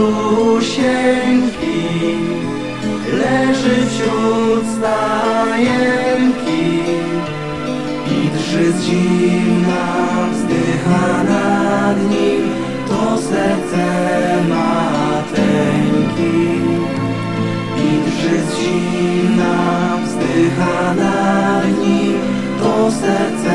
malusieńki leży wśród stajenki. I drży z zimna, wzdycha nad nim to serce mateńki. I drży z zimna, wzdycha nad nim to serce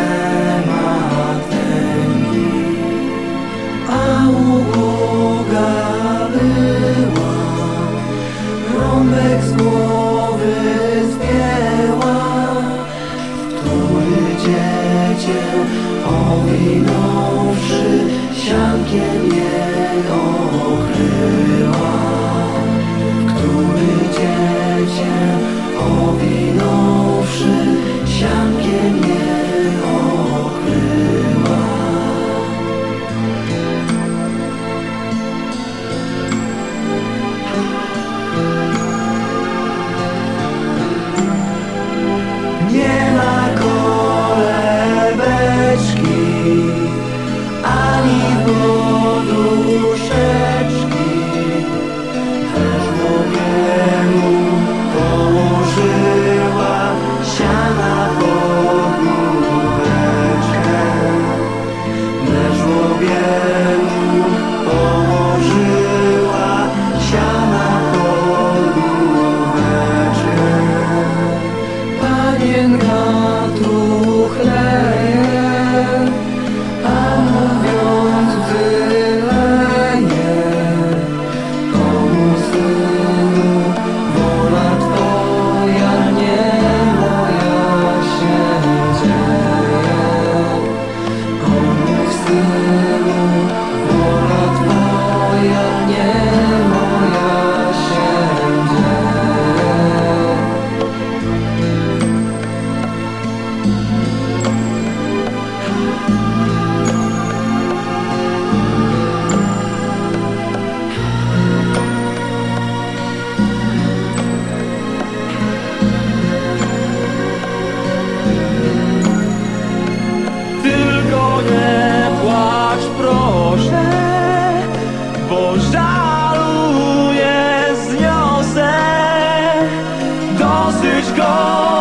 is gone.